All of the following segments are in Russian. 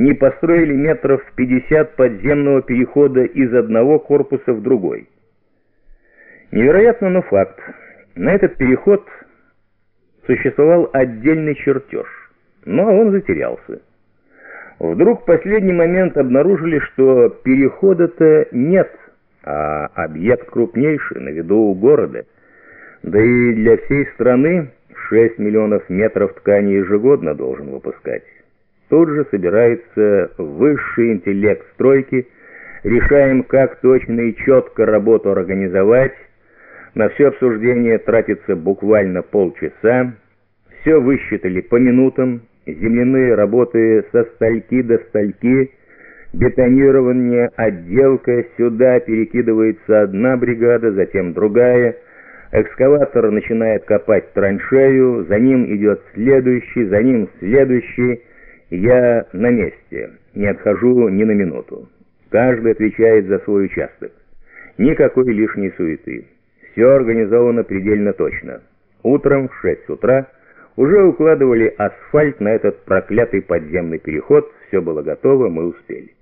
не построили метров 50 подземного перехода из одного корпуса в другой. Невероятно, но факт. На этот переход существовал отдельный чертеж, но он затерялся. Вдруг в последний момент обнаружили, что перехода-то нет, а объект крупнейший, на виду у города. Да и для всей страны 6 миллионов метров ткани ежегодно должен выпускать. Тут же собирается высший интеллект стройки, решаем, как точно и четко работу организовать. На все обсуждение тратится буквально полчаса. Все высчитали по минутам, земляные работы со стальки до стальки, бетонирование, отделка, сюда перекидывается одна бригада, затем другая. Экскаватор начинает копать траншею, за ним идет следующий, за ним следующий. Я на месте, не отхожу ни на минуту. Каждый отвечает за свой участок. Никакой лишней суеты. Все организовано предельно точно. Утром в 6 утра уже укладывали асфальт на этот проклятый подземный переход. Все было готово, мы успели.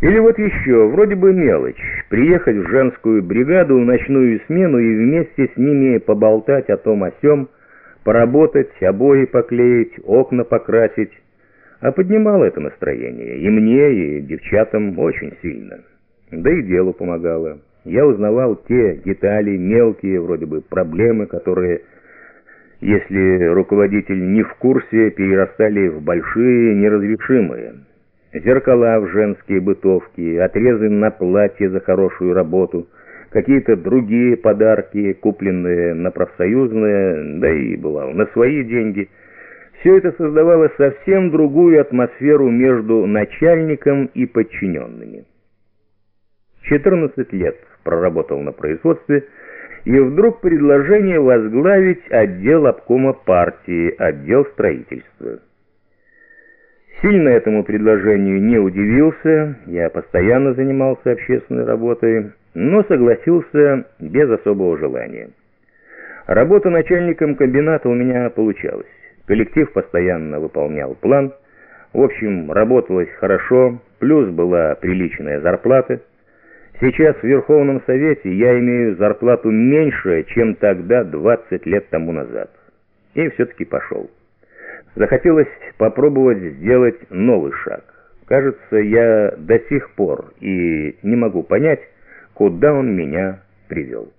Или вот еще, вроде бы мелочь, приехать в женскую бригаду в ночную смену и вместе с ними поболтать о том о сём, поработать, обои поклеить, окна покрасить. А поднимало это настроение и мне, и девчатам очень сильно. Да и делу помогало. Я узнавал те детали, мелкие вроде бы проблемы, которые, если руководитель не в курсе, перерастали в большие, неразрешимые. Зеркала в женские бытовки, отрезы на платье за хорошую работу — какие-то другие подарки, купленные на профсоюзные, да и бывало, на свои деньги. Все это создавало совсем другую атмосферу между начальником и подчиненными. 14 лет проработал на производстве, и вдруг предложение возглавить отдел обкома партии, отдел строительства. Сильно этому предложению не удивился, я постоянно занимался общественной работой, но согласился без особого желания. Работа начальником комбината у меня получалась. Коллектив постоянно выполнял план. В общем, работалось хорошо, плюс была приличная зарплата. Сейчас в Верховном Совете я имею зарплату меньше, чем тогда, 20 лет тому назад. И все-таки пошел. Захотелось попробовать сделать новый шаг. Кажется, я до сих пор и не могу понять, куда он меня привел.